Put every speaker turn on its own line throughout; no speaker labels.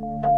Kau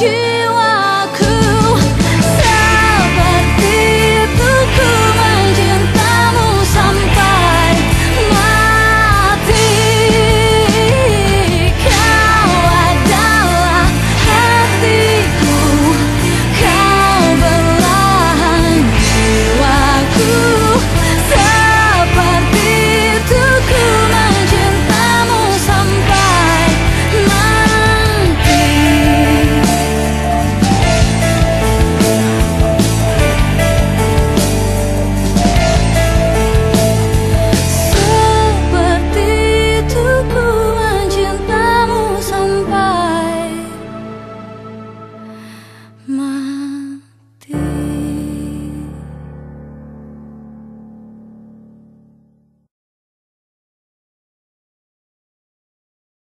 you.